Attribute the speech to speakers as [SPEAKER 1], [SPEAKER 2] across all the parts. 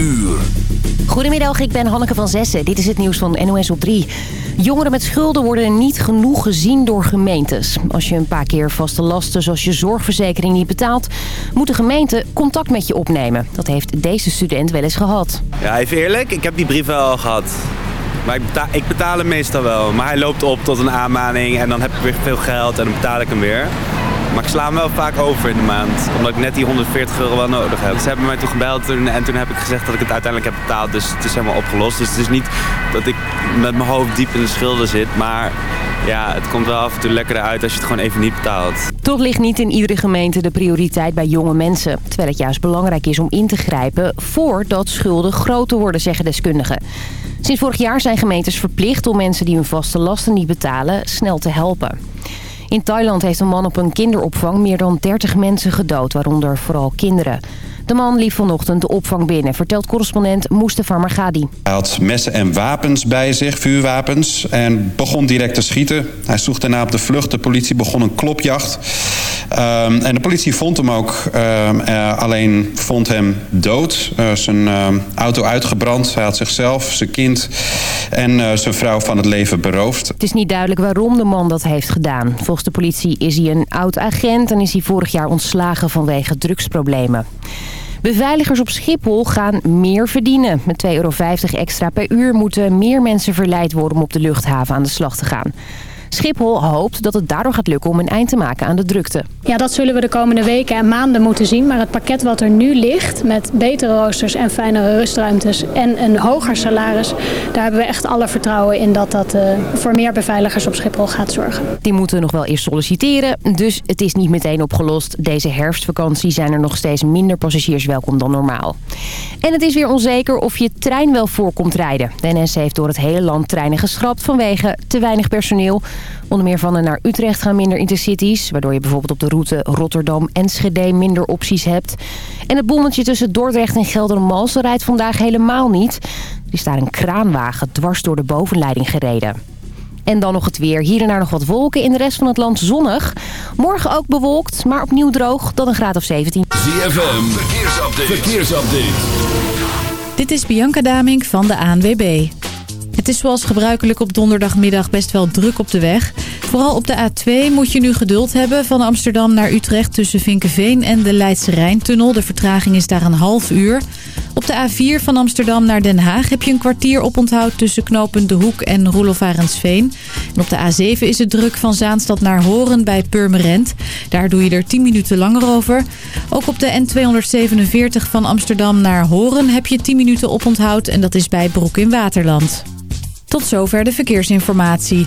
[SPEAKER 1] uur.
[SPEAKER 2] Goedemiddag, ik ben Hanneke van Zessen. Dit is het nieuws van NOS op 3. Jongeren met schulden worden niet genoeg gezien door gemeentes. Als je een paar keer vaste lasten zoals je zorgverzekering niet betaalt... moet de gemeente contact met je opnemen. Dat heeft deze student wel eens gehad.
[SPEAKER 3] Ja, even eerlijk, ik heb die brief wel al gehad. Maar ik betaal, ik betaal hem meestal wel. Maar hij loopt op tot een aanmaning en dan heb ik weer veel geld en dan betaal ik hem weer. Maar ik sla hem wel vaak over in de maand. Omdat ik net die 140 euro wel nodig heb. Ze hebben mij toen gebeld en toen heb ik gezegd dat ik het uiteindelijk heb betaald. Dus het is helemaal opgelost. Dus het is niet dat ik met mijn hoofd diep in de schulden zit. Maar ja, het komt wel af en toe lekkerder uit als je het gewoon even niet betaalt.
[SPEAKER 2] Toch ligt niet in iedere gemeente de prioriteit bij jonge mensen. Terwijl het juist belangrijk is om in te grijpen voordat schulden groter worden, zeggen deskundigen. Sinds vorig jaar zijn gemeentes verplicht om mensen die hun vaste lasten niet betalen snel te helpen. In Thailand heeft een man op een kinderopvang meer dan 30 mensen gedood, waaronder vooral kinderen. De man liep vanochtend de opvang binnen, vertelt correspondent Mustafa Margadi.
[SPEAKER 4] Hij had messen en wapens bij zich, vuurwapens, en begon direct te schieten. Hij sloeg daarna op de vlucht. De politie begon een klopjacht. Um, en de politie vond hem ook, um, uh, alleen vond hem dood. Uh, zijn uh, auto uitgebrand. Hij had zichzelf, zijn kind en zijn vrouw van het leven beroofd.
[SPEAKER 2] Het is niet duidelijk waarom de man dat heeft gedaan. Volgens de politie is hij een oud-agent en is hij vorig jaar ontslagen vanwege drugsproblemen. Beveiligers op Schiphol gaan meer verdienen. Met 2,50 euro extra per uur moeten meer mensen verleid worden om op de luchthaven aan de slag te gaan. Schiphol hoopt dat het daardoor gaat lukken om een eind te maken aan de drukte.
[SPEAKER 5] Ja, dat zullen we de komende weken en maanden moeten zien. Maar het pakket wat er nu ligt met betere roosters en fijnere rustruimtes en een hoger salaris... daar hebben we echt alle vertrouwen in dat dat uh, voor meer beveiligers op Schiphol gaat zorgen.
[SPEAKER 2] Die moeten nog wel eerst solliciteren, dus het is niet meteen opgelost. Deze herfstvakantie zijn er nog steeds minder passagiers welkom dan normaal. En het is weer onzeker of je trein wel voor komt rijden. De NS heeft door het hele land treinen geschrapt vanwege te weinig personeel... Onder meer van en naar Utrecht gaan minder intercities... waardoor je bijvoorbeeld op de route Rotterdam-Enschede minder opties hebt. En het bommetje tussen Dordrecht en Geldermalsen rijdt vandaag helemaal niet. Er is daar een kraanwagen dwars door de bovenleiding gereden. En dan nog het weer. Hier en daar nog wat wolken. In de rest van het land zonnig. Morgen ook bewolkt, maar opnieuw droog. Dan een graad of 17.
[SPEAKER 1] ZFM, verkeersupdate. verkeersupdate.
[SPEAKER 6] Dit is Bianca Damink van de ANWB. Het is zoals gebruikelijk op donderdagmiddag best wel druk op de weg. Vooral op de A2 moet je nu geduld hebben van Amsterdam naar Utrecht tussen Vinkenveen en de Leidse Rijntunnel. De vertraging is daar een half uur. Op de A4 van Amsterdam naar Den Haag heb je een kwartier oponthoud tussen knooppunt De Hoek en Roelof Arendsveen. En op de A7 is het druk van Zaanstad naar Horen bij Purmerend. Daar doe je er 10 minuten langer over. Ook op de N247 van Amsterdam naar Horen heb je 10 minuten oponthoud en dat is bij Broek in Waterland. Tot zover de verkeersinformatie.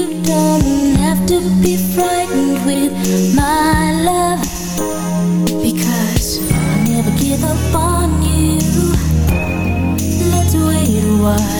[SPEAKER 7] You don't have to be frightened with my love Because I'll never give up on you. Let's wait a
[SPEAKER 1] while.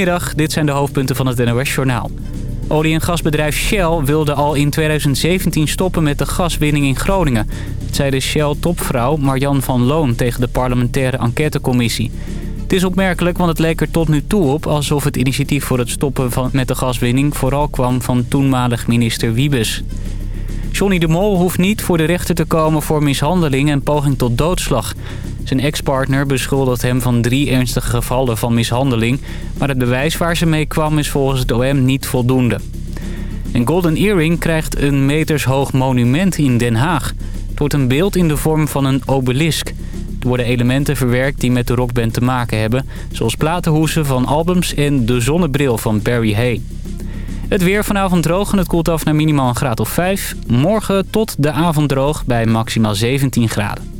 [SPEAKER 8] Goedemiddag, dit zijn de hoofdpunten van het NOS-journaal. Olie- en gasbedrijf Shell wilde al in 2017 stoppen met de gaswinning in Groningen. Dat zei de Shell-topvrouw Marjan van Loon tegen de parlementaire enquêtecommissie. Het is opmerkelijk, want het leek er tot nu toe op alsof het initiatief voor het stoppen van, met de gaswinning vooral kwam van toenmalig minister Wiebes. Johnny de Mol hoeft niet voor de rechter te komen voor mishandeling en poging tot doodslag. Zijn ex-partner beschuldigt hem van drie ernstige gevallen van mishandeling... maar het bewijs waar ze mee kwam is volgens het OM niet voldoende. Een Golden Earring krijgt een metershoog monument in Den Haag. Het wordt een beeld in de vorm van een obelisk. Er worden elementen verwerkt die met de rockband te maken hebben... zoals platenhoesen van albums en de zonnebril van Barry Hay. Het weer vanavond droog en het koelt af naar minimaal een graad of 5. Morgen tot de avond droog bij maximaal 17 graden.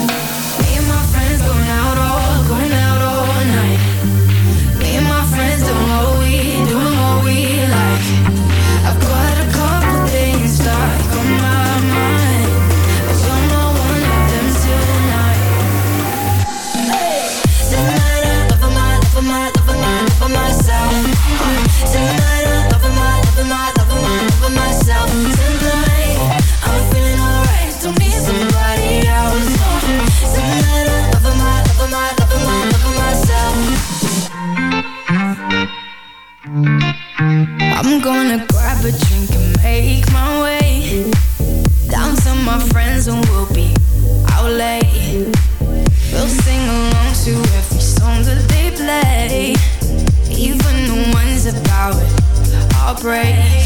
[SPEAKER 9] Gonna grab a drink and make my way down to my friends and we'll be out late. We'll sing along to every song that they play, even the ones about heartbreak. Me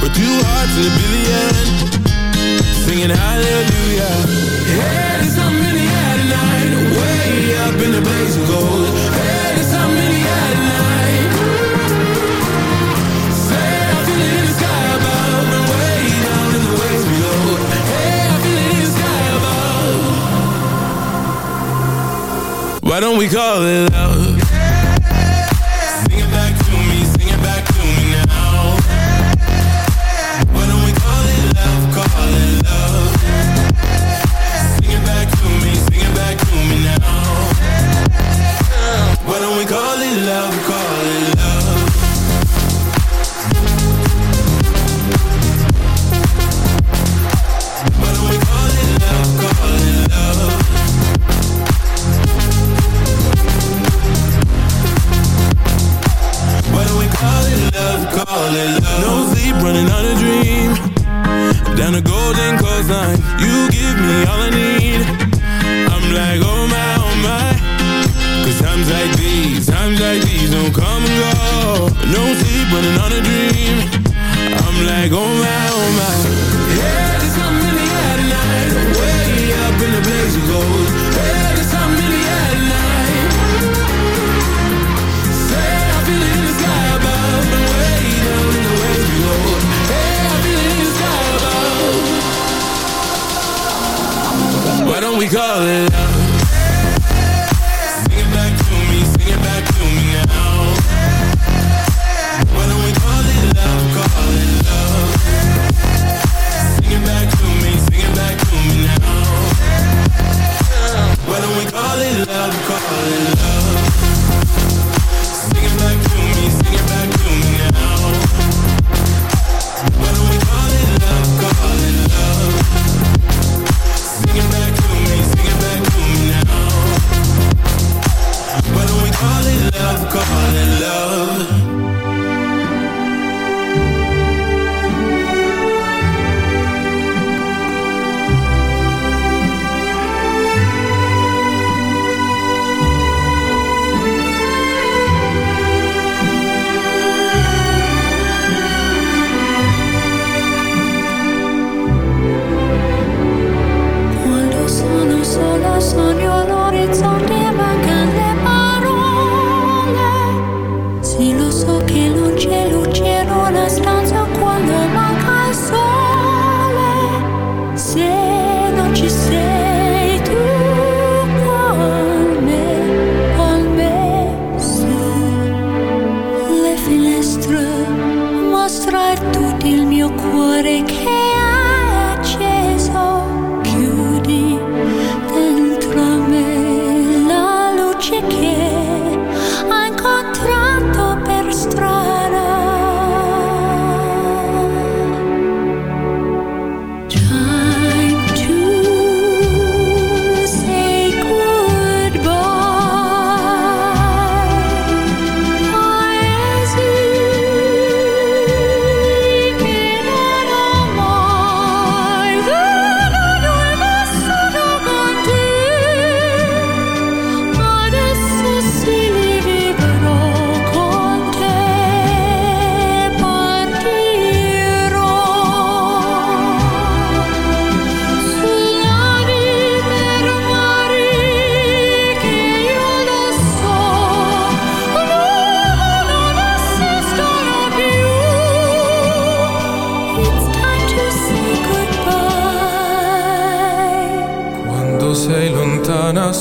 [SPEAKER 10] we're too hard to
[SPEAKER 11] billion. Singing hallelujah. Head is in the air tonight. way up in the blaze of gold. Head is tonight. many at night. Sailing in the sky above and way down in the waves below. Hey, I feel it in the sky above. Why don't we call it out? Running on a dream. Down a golden coastline You give me all I need. I'm like, oh my, oh my. Cause times like these, times like these don't come and go. No sleep, running on a dream. I'm like, oh my, oh my. Yeah, there's something in the air tonight Way up in the blaze of gold we call it love? Sing it back to me, sing it back to me now. Why don't we call it love, call it love? Sing it back to me, sing it back to me now. Why don't we call it love, call it love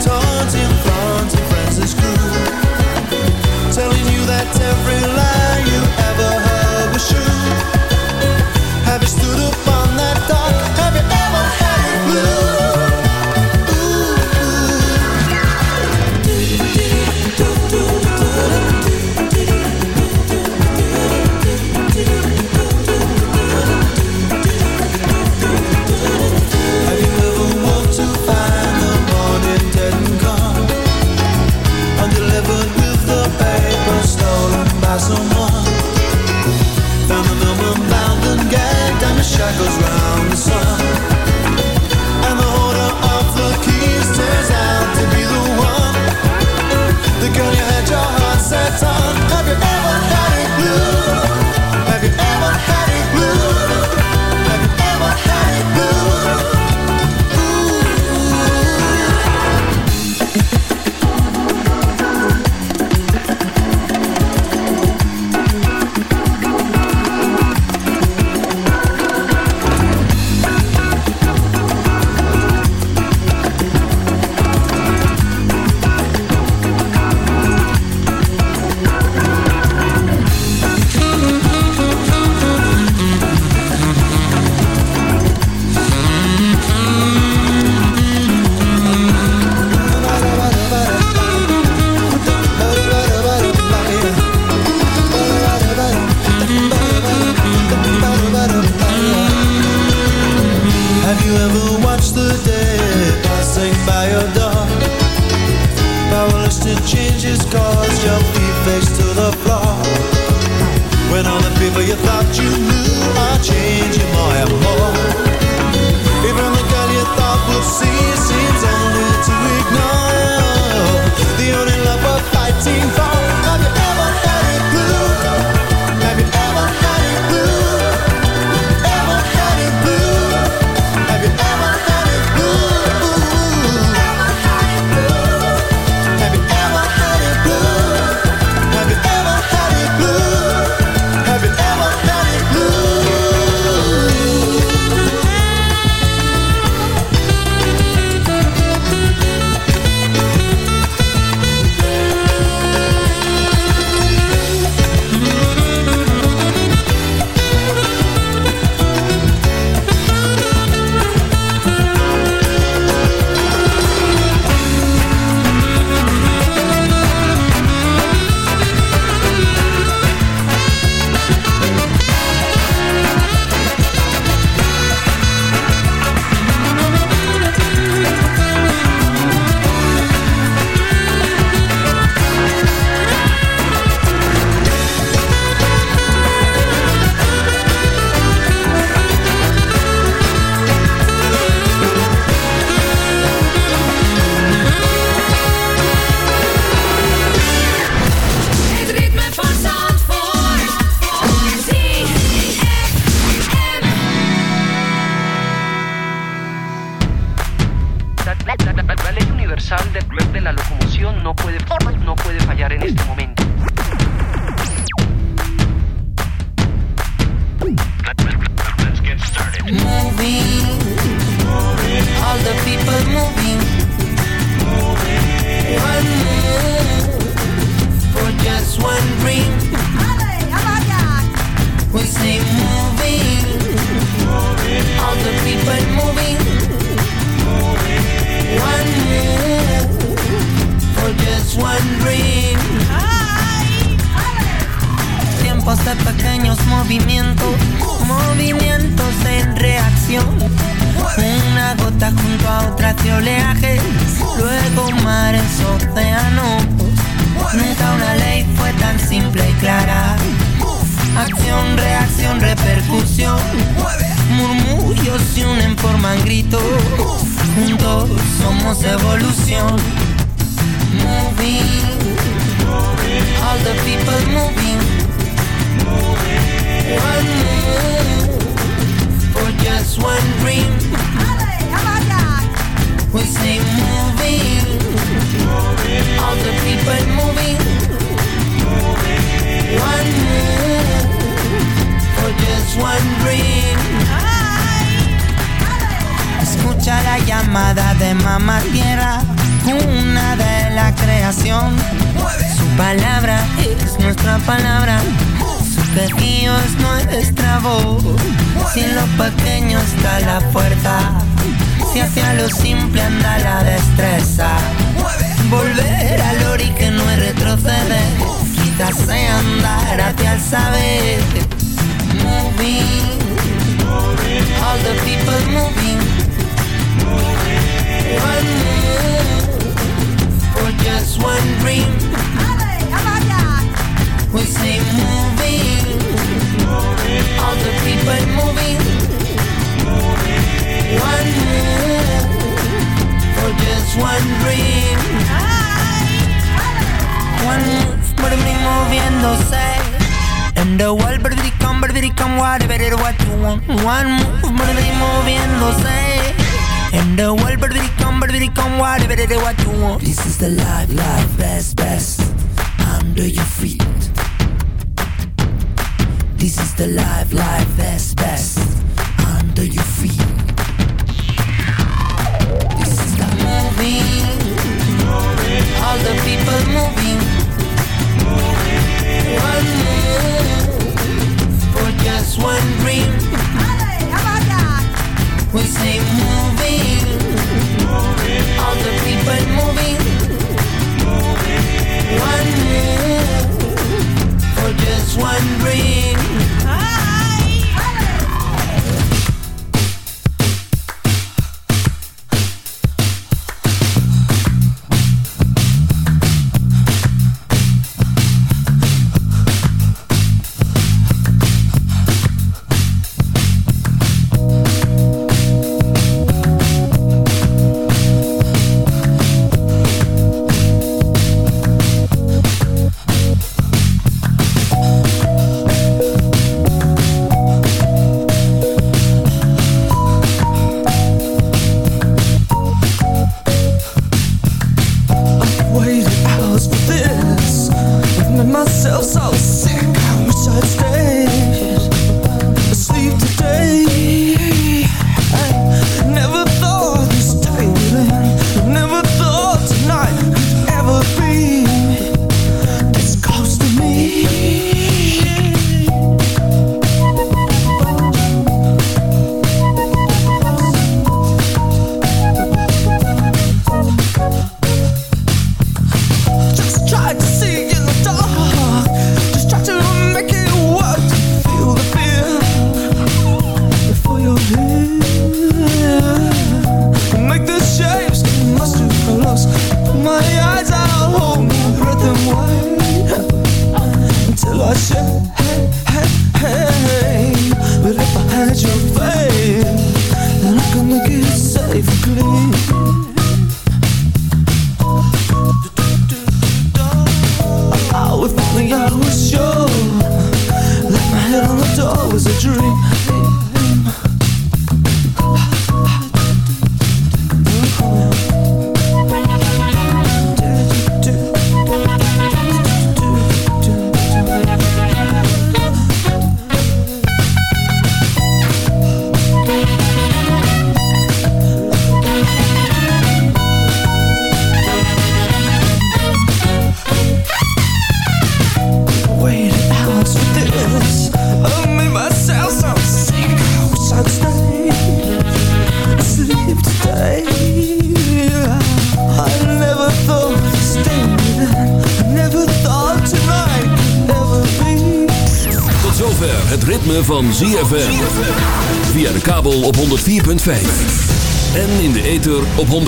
[SPEAKER 10] towards you But you thought you knew I'd change your boy. what you
[SPEAKER 12] want. One move, money moviéndose In the world, but will come, but will come Whatever it is, what you want? This is the life, life, best, best. Under your feet. This is the life, life, best, best. Under your feet. This is the movie All the people moving. One move just one dream. We say moving, all the people moving. One move for just one dream.